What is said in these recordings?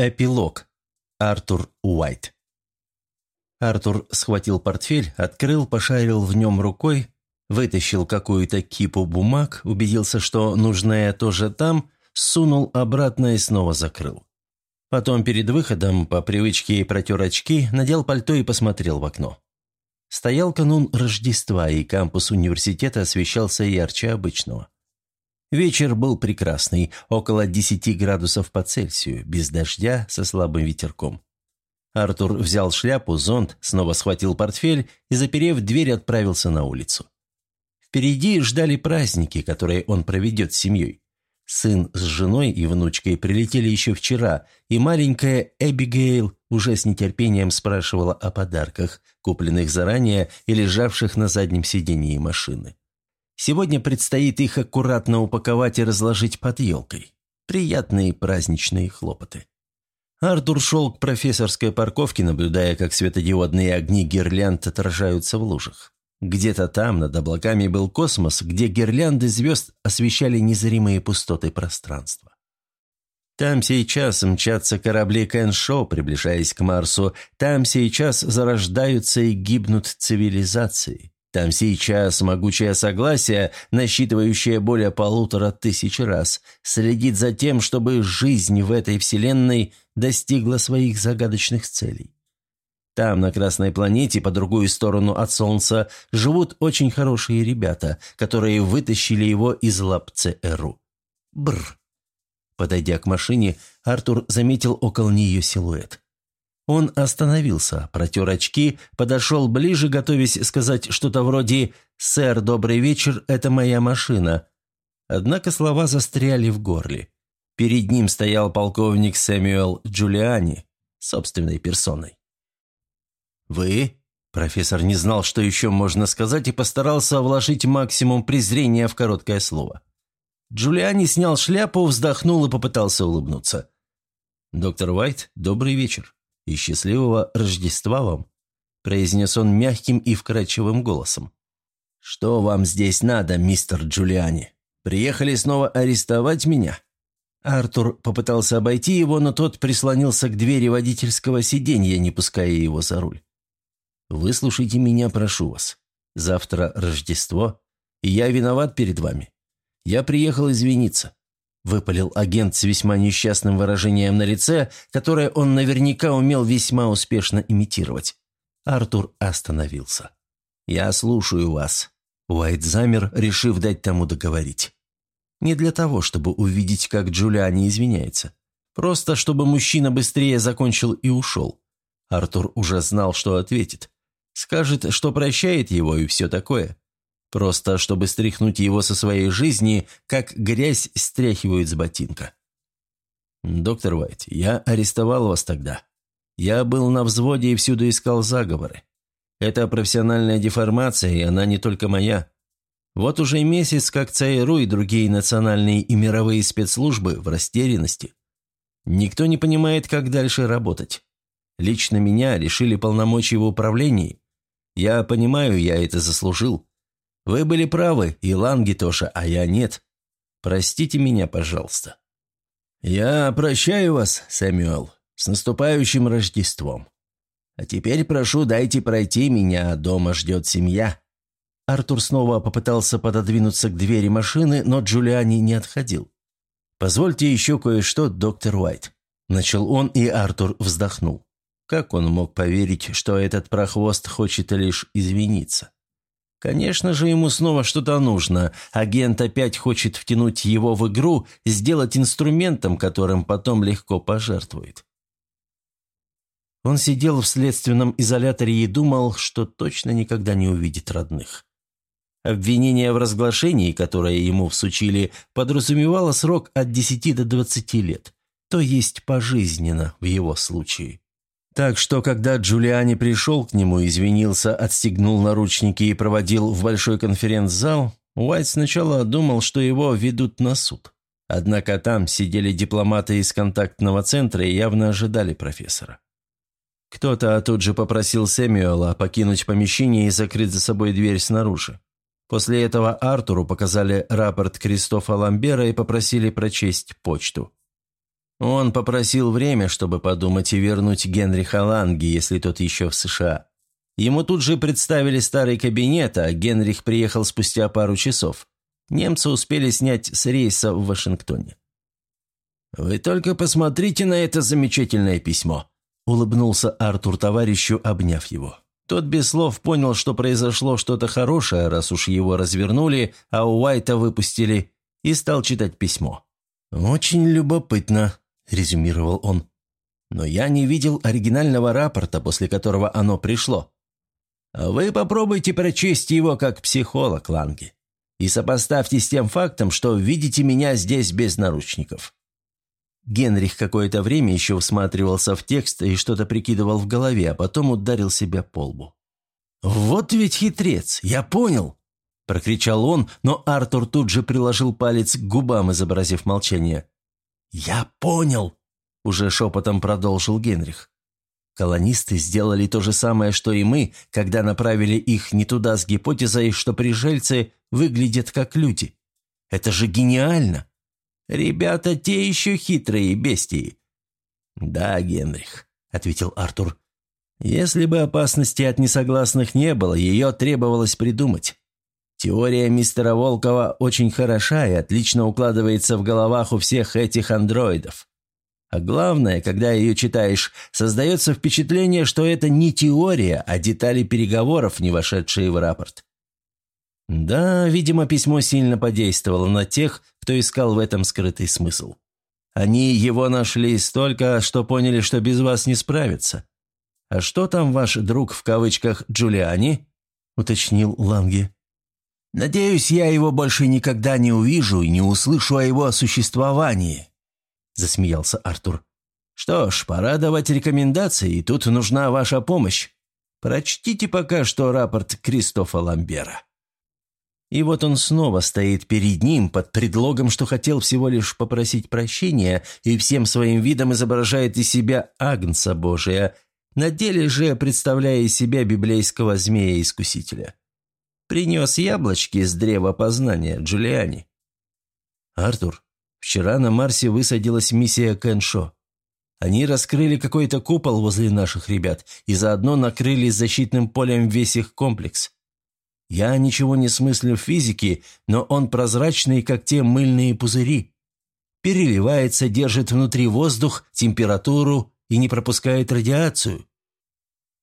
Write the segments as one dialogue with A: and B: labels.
A: Эпилог. Артур Уайт. Артур схватил портфель, открыл, пошарил в нем рукой, вытащил какую-то кипу бумаг, убедился, что нужное тоже там, сунул обратно и снова закрыл. Потом перед выходом по привычке протер очки, надел пальто и посмотрел в окно. Стоял канун Рождества, и кампус университета освещался ярче обычного. Вечер был прекрасный, около 10 градусов по Цельсию, без дождя, со слабым ветерком. Артур взял шляпу, зонт, снова схватил портфель и, заперев дверь, отправился на улицу. Впереди ждали праздники, которые он проведет с семьей. Сын с женой и внучкой прилетели еще вчера, и маленькая Эбигейл уже с нетерпением спрашивала о подарках, купленных заранее и лежавших на заднем сидении машины. Сегодня предстоит их аккуратно упаковать и разложить под елкой. Приятные праздничные хлопоты. Артур шел к профессорской парковке, наблюдая, как светодиодные огни гирлянд отражаются в лужах. Где-то там, над облаками, был космос, где гирлянды звезд освещали незримые пустоты пространства. Там сейчас мчатся корабли Кэншоу, приближаясь к Марсу. Там сейчас зарождаются и гибнут цивилизации. Там сейчас могучее согласие, насчитывающее более полутора тысяч раз, следит за тем, чтобы жизнь в этой вселенной достигла своих загадочных целей. Там, на Красной планете, по другую сторону от Солнца, живут очень хорошие ребята, которые вытащили его из лап ЦРУ. Бр. Подойдя к машине, Артур заметил около нее силуэт. Он остановился, протер очки, подошел ближе, готовясь сказать что-то вроде «Сэр, добрый вечер, это моя машина». Однако слова застряли в горле. Перед ним стоял полковник Сэмюэл Джулиани, собственной персоной. «Вы?» Профессор не знал, что еще можно сказать, и постарался вложить максимум презрения в короткое слово. Джулиани снял шляпу, вздохнул и попытался улыбнуться. «Доктор Уайт, добрый вечер и счастливого Рождества вам», – произнес он мягким и вкрадчивым голосом. «Что вам здесь надо, мистер Джулиани? Приехали снова арестовать меня?» Артур попытался обойти его, но тот прислонился к двери водительского сиденья, не пуская его за руль. «Выслушайте меня, прошу вас. Завтра Рождество, и я виноват перед вами. Я приехал извиниться выпалил агент с весьма несчастным выражением на лице, которое он наверняка умел весьма успешно имитировать. Артур остановился. «Я слушаю вас». Уайт замер, решив дать тому договорить. Не для того, чтобы увидеть, как Джулиани извиняется. Просто, чтобы мужчина быстрее закончил и ушел. Артур уже знал, что ответит. Скажет, что прощает его и все такое. Просто чтобы стряхнуть его со своей жизни, как грязь стряхивают с ботинка. «Доктор Уайт, я арестовал вас тогда. Я был на взводе и всюду искал заговоры. Это профессиональная деформация, и она не только моя. Вот уже месяц, как ЦРУ и другие национальные и мировые спецслужбы в растерянности. Никто не понимает, как дальше работать. Лично меня лишили полномочий в управлении. Я понимаю, я это заслужил. Вы были правы, и Ланги тоже, а я нет. Простите меня, пожалуйста». «Я прощаю вас, Сэмюэл, с наступающим Рождеством. А теперь прошу, дайте пройти, меня дома ждет семья». Артур снова попытался пододвинуться к двери машины, но Джулиани не отходил. «Позвольте еще кое-что, доктор Уайт». Начал он, и Артур вздохнул. Как он мог поверить, что этот прохвост хочет лишь извиниться? Конечно же, ему снова что-то нужно. Агент опять хочет втянуть его в игру, сделать инструментом, которым потом легко пожертвует. Он сидел в следственном изоляторе и думал, что точно никогда не увидит родных. Обвинение в разглашении, которое ему всучили, подразумевало срок от 10 до 20 лет, то есть пожизненно в его случае. Так что, когда Джулиани пришел к нему, извинился, отстегнул наручники и проводил в большой конференц-зал, Уайт сначала думал, что его ведут на суд. Однако там сидели дипломаты из контактного центра и явно ожидали профессора. Кто-то тут же попросил Сэмюэла покинуть помещение и закрыть за собой дверь снаружи. После этого Артуру показали рапорт Кристофа Ламбера и попросили прочесть почту. Он попросил время, чтобы подумать и вернуть Генриха Ланги, если тот еще в США. Ему тут же представили старый кабинет, а Генрих приехал спустя пару часов. Немцы успели снять с рейса в Вашингтоне. «Вы только посмотрите на это замечательное письмо», – улыбнулся Артур товарищу, обняв его. Тот без слов понял, что произошло что-то хорошее, раз уж его развернули, а Уайта выпустили, и стал читать письмо. «Очень любопытно», – резюмировал он. «Но я не видел оригинального рапорта, после которого оно пришло. Вы попробуйте прочесть его как психолог, Ланги, и сопоставьте с тем фактом, что видите меня здесь без наручников». Генрих какое-то время еще всматривался в текст и что-то прикидывал в голове, а потом ударил себя по лбу. «Вот ведь хитрец, я понял!» – прокричал он, но Артур тут же приложил палец к губам, изобразив молчание. «Я понял!» – уже шепотом продолжил Генрих. Колонисты сделали то же самое, что и мы, когда направили их не туда с гипотезой, что пришельцы выглядят как люди. Это же гениально! Ребята те еще хитрые бестии. «Да, Генрих», — ответил Артур. «Если бы опасности от несогласных не было, ее требовалось придумать. Теория мистера Волкова очень хороша и отлично укладывается в головах у всех этих андроидов. А главное, когда ее читаешь, создается впечатление, что это не теория, а детали переговоров, не вошедшие в рапорт. Да, видимо, письмо сильно подействовало на тех, кто искал в этом скрытый смысл. Они его нашли столько, что поняли, что без вас не справятся. «А что там ваш друг в кавычках Джулиани?» – уточнил Ланге. «Надеюсь, я его больше никогда не увижу и не услышу о его существовании», засмеялся Артур. «Что ж, пора давать рекомендации, и тут нужна ваша помощь. Прочтите пока что рапорт Кристофа Ламбера». И вот он снова стоит перед ним под предлогом, что хотел всего лишь попросить прощения, и всем своим видом изображает из себя Агнца Божия, на деле же представляя из себя библейского змея-искусителя. Принес яблочки с древа познания Джулиани. «Артур, Вчера на Марсе высадилась миссия Кэншо. Они раскрыли какой-то купол возле наших ребят и заодно накрыли защитным полем весь их комплекс. Я ничего не смыслю в физике, но он прозрачный, как те мыльные пузыри. Переливается, держит внутри воздух, температуру и не пропускает радиацию.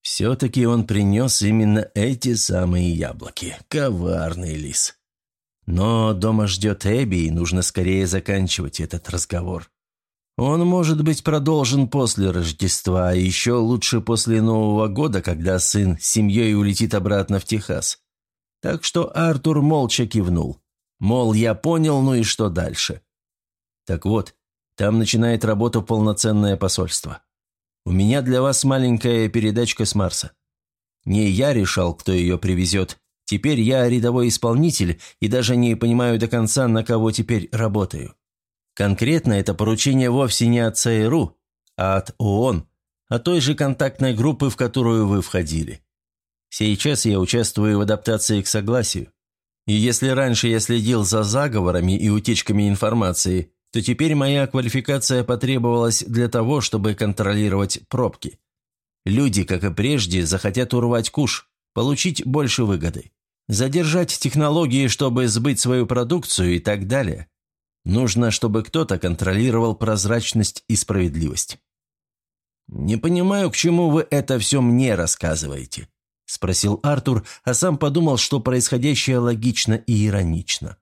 A: Все-таки он принес именно эти самые яблоки. Коварный лис. Но дома ждет Эбби, и нужно скорее заканчивать этот разговор. Он может быть продолжен после Рождества, а еще лучше после Нового года, когда сын с семьей улетит обратно в Техас. Так что Артур молча кивнул. Мол, я понял, ну и что дальше? Так вот, там начинает работу полноценное посольство. У меня для вас маленькая передачка с Марса. Не я решал, кто ее привезет, Теперь я рядовой исполнитель и даже не понимаю до конца, на кого теперь работаю. Конкретно это поручение вовсе не от ЦРУ, а от ООН, а той же контактной группы, в которую вы входили. Сейчас я участвую в адаптации к согласию. И если раньше я следил за заговорами и утечками информации, то теперь моя квалификация потребовалась для того, чтобы контролировать пробки. Люди, как и прежде, захотят урвать куш, получить больше выгоды задержать технологии, чтобы сбыть свою продукцию и так далее. Нужно, чтобы кто-то контролировал прозрачность и справедливость. «Не понимаю, к чему вы это все мне рассказываете», – спросил Артур, а сам подумал, что происходящее логично и иронично.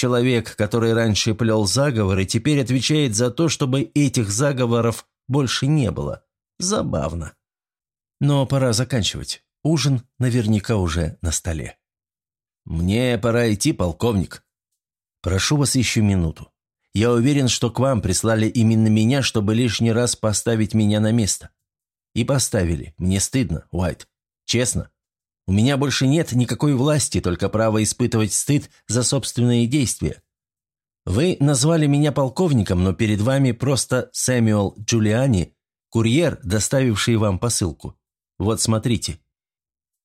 A: Человек, который раньше плел заговоры, теперь отвечает за то, чтобы этих заговоров больше не было. Забавно. Но пора заканчивать. Ужин наверняка уже на столе. «Мне пора идти, полковник». «Прошу вас еще минуту. Я уверен, что к вам прислали именно меня, чтобы лишний раз поставить меня на место. И поставили. Мне стыдно, Уайт. Честно. У меня больше нет никакой власти, только право испытывать стыд за собственные действия. Вы назвали меня полковником, но перед вами просто Сэмюэл Джулиани, курьер, доставивший вам посылку. Вот смотрите».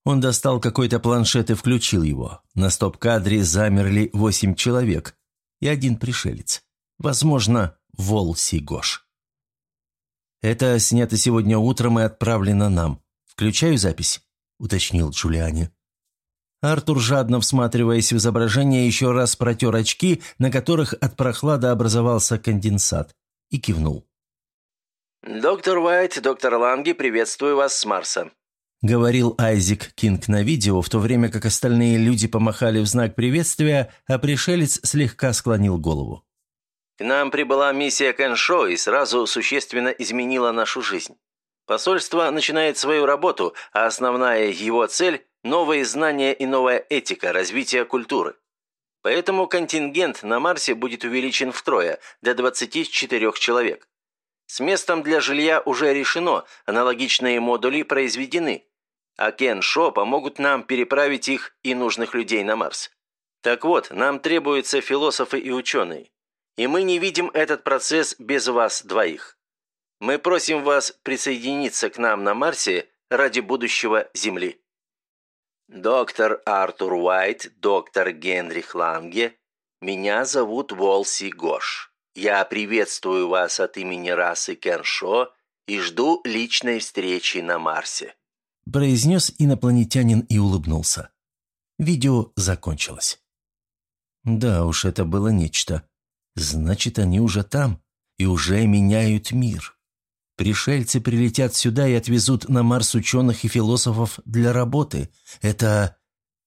A: Он достал какой-то планшет и включил его. На стоп-кадре замерли восемь человек и один пришелец. Возможно, Волси Гош. Это снято сегодня утром и отправлено нам. Включаю запись», — уточнил Джулиани. Артур, жадно всматриваясь в изображение, еще раз протер очки, на которых от прохлады образовался конденсат, и кивнул.
B: «Доктор Уайт, доктор Ланги, приветствую вас с Марса», —
A: говорил Айзек Кинг на видео, в то время как остальные люди помахали в знак приветствия, а пришелец слегка склонил голову.
B: «К нам прибыла миссия Кэншо и сразу существенно изменила нашу жизнь. Посольство начинает свою работу, а основная его цель – новые знания и новая этика, развитие культуры. Поэтому контингент на Марсе будет увеличен втрое, до 24 человек. С местом для жилья уже решено, аналогичные модули произведены. А Кен Шо помогут нам переправить их и нужных людей на Марс. Так вот, нам требуются философы и ученые. И мы не видим этот процесс без вас двоих. Мы просим вас присоединиться к нам на Марсе ради будущего Земли. Доктор Артур Уайт, доктор Генрих Ланге, меня зовут Волси Гош. Я приветствую вас от имени расы Кеншо и жду личной встречи на Марсе», –
A: произнес инопланетянин и улыбнулся. Видео закончилось. Да уж, это было нечто. Значит, они уже там и уже меняют мир. Пришельцы прилетят сюда и отвезут на Марс ученых и философов для работы. Это...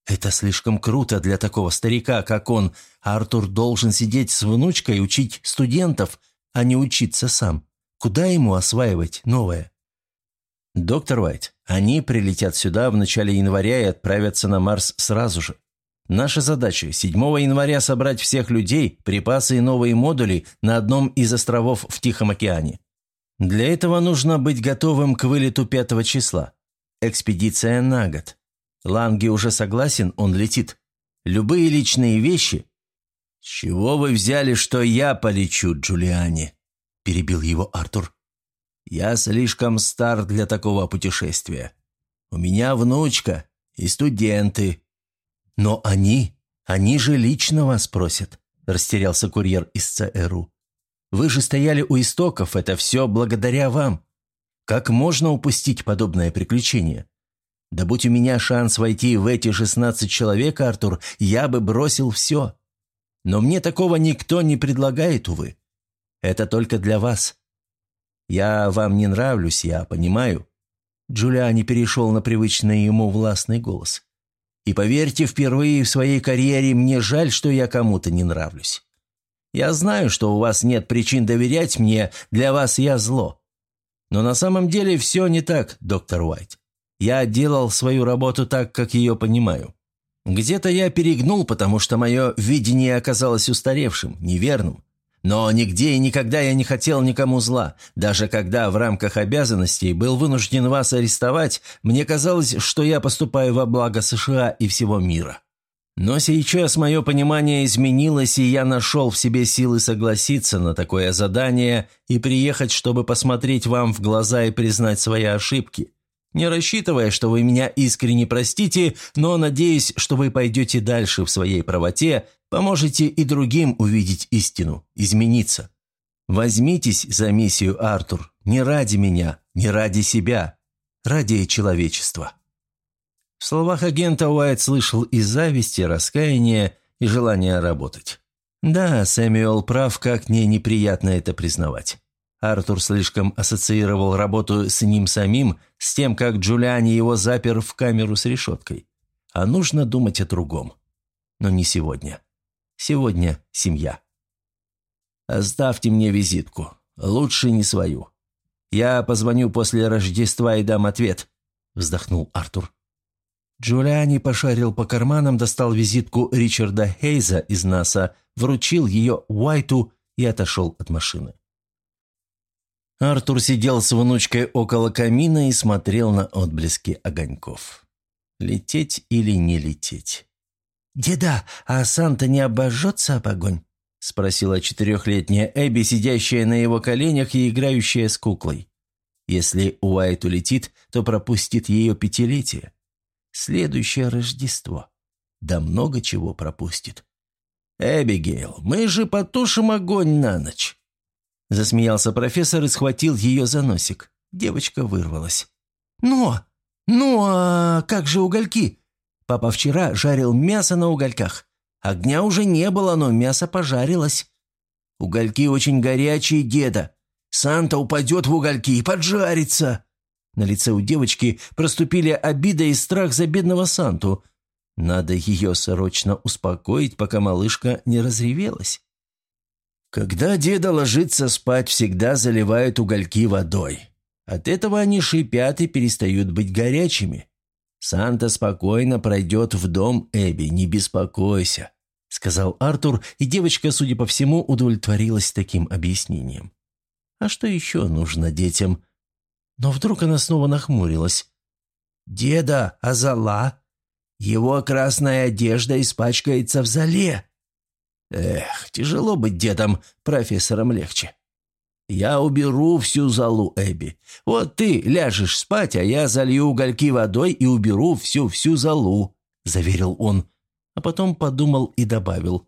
A: это слишком круто для такого старика, как он. Артур должен сидеть с внучкой, учить студентов, а не учиться сам. Куда ему осваивать новое? Доктор Уайт, они прилетят сюда в начале января и отправятся на Марс сразу же. Наша задача – 7 января собрать всех людей, припасы и новые модули на одном из островов в Тихом океане. Для этого нужно быть готовым к вылету пятого числа. Экспедиция на год. Ланги уже согласен, он летит. Любые личные вещи... «С чего вы взяли, что я полечу, Джулиани?» – перебил его Артур. «Я слишком стар для такого путешествия. У меня внучка и студенты». «Но они, они же лично вас просят», – растерялся курьер из ЦРУ. Вы же стояли у истоков, это все благодаря вам. Как можно упустить подобное приключение? Да будь у меня шанс войти в эти 16 человек, Артур, я бы бросил все. Но мне такого никто не предлагает, увы. Это только для вас. Я вам не нравлюсь, я понимаю». Джулиани перешел на привычный ему властный голос. «И поверьте, впервые в своей карьере мне жаль, что я кому-то не нравлюсь. Я знаю, что у вас нет причин доверять мне, для вас я зло. Но на самом деле все не так, доктор Уайт. Я делал свою работу так, как ее понимаю. Где-то я перегнул, потому что мое видение оказалось устаревшим, неверным. Но нигде и никогда я не хотел никому зла. Даже когда в рамках обязанностей был вынужден вас арестовать, мне казалось, что я поступаю во благо США и всего мира. Но сейчас мое понимание изменилось, и я нашел в себе силы согласиться на такое задание и приехать, чтобы посмотреть вам в глаза и признать свои ошибки. Не рассчитывая, что вы меня искренне простите, но надеюсь, что вы пойдете дальше в своей правоте, поможете и другим увидеть истину, измениться. Возьмитесь за миссию, Артур, не ради меня, не ради себя, ради человечества. В словах агента Уайт слышал и зависть, и раскаяние, и желание работать. Да, Сэмюэл прав, как мне неприятно это признавать. Артур слишком ассоциировал работу с ним самим, с тем, как Джулиани его запер в камеру с решеткой. А нужно думать о другом. Но не сегодня. Сегодня семья. «Оставьте мне визитку. Лучше не свою. Я позвоню после Рождества и дам ответ», – вздохнул Артур. Джулиани пошарил по карманам, достал визитку Ричарда Хейза из НАСА, вручил ее Уайту и отошел от машины. Артур сидел с внучкой около камина и смотрел на отблески огоньков. Лететь или не лететь? «Деда, а Санта не обожжется об огонь?» – спросила четырехлетняя Эбби, сидящая на его коленях и играющая с куклой. Если Уайт улетит, то пропустит ее пятилетие. Следующее Рождество. Да много чего пропустит. «Эбигейл, мы же потушим огонь на ночь». Засмеялся профессор и схватил ее за носик. Девочка вырвалась. «Ну, ну, а как же угольки? Папа вчера жарил мясо на угольках. Огня уже не было, но мясо пожарилось. Угольки очень горячие, деда. Санта упадет в угольки и поджарится». На лице у девочки проступили обида и страх за бедного Санту. Надо ее срочно успокоить, пока малышка не разревелась. Когда деда ложится спать, всегда заливают угольки водой. От этого они шипят и перестают быть горячими. Санта спокойно пройдет в дом Эбби, не беспокойся», — сказал Артур, и девочка, судя по всему, удовлетворилась таким объяснением. «А что еще нужно детям?» Но вдруг она снова нахмурилась. «Деда, а зола? Его красная одежда испачкается в зале». «Эх, тяжело быть дедом, профессором легче». «Я уберу всю залу, Эбби. Вот ты ляжешь спать, а я залью угольки водой и уберу всю-всю залу», – заверил он. А потом подумал и добавил.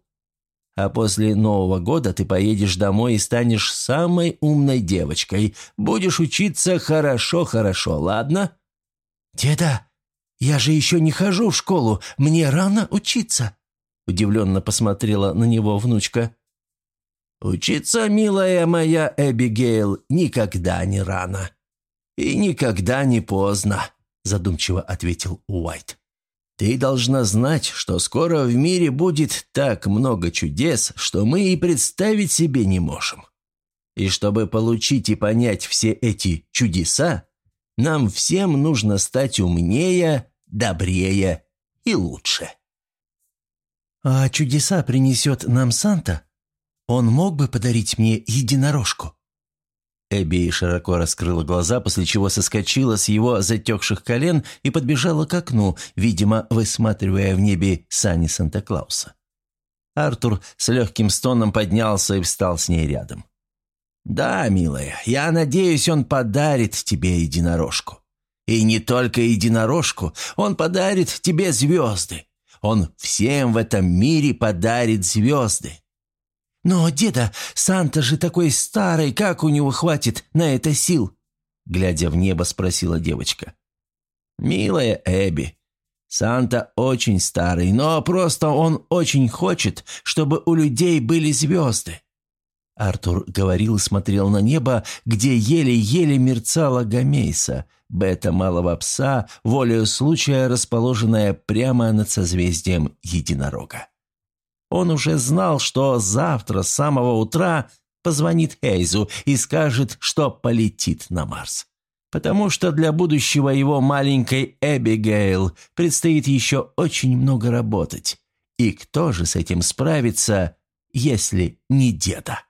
A: «А после Нового года ты поедешь домой и станешь самой умной девочкой. Будешь учиться хорошо-хорошо, ладно?» «Деда, я же еще не хожу в школу. Мне рано учиться», – удивленно посмотрела на него внучка. «Учиться, милая моя Эбигейл, никогда не рано. И никогда не поздно», – задумчиво ответил Уайт. «Ты должна знать, что скоро в мире будет так много чудес, что мы и представить себе не можем. И чтобы получить и понять все эти чудеса, нам всем нужно стать умнее, добрее и лучше». «А чудеса принесет нам Санта?» Он мог бы подарить мне единорожку?» Эбби широко раскрыла глаза, после чего соскочила с его затекших колен и подбежала к окну, видимо, высматривая в небе сани Санта-Клауса. Артур с легким стоном поднялся и встал с ней рядом. «Да, милая, я надеюсь, он подарит тебе единорожку. И не только единорожку, он подарит тебе звезды. Он всем в этом мире подарит звезды. «Но, деда, Санта же такой старый, как у него хватит на это сил?» Глядя в небо, спросила девочка. «Милая Эбби, Санта очень старый, но просто он очень хочет, чтобы у людей были звезды». Артур говорил и смотрел на небо, где еле-еле мерцала гамейса, бета малого пса, волею случая расположенная прямо над созвездием единорога. Он уже знал, что завтра с самого утра позвонит Хейзу и скажет, что полетит на Марс. Потому что для будущего его маленькой Эбигейл предстоит еще очень много работать. И кто же с этим справится, если не деда?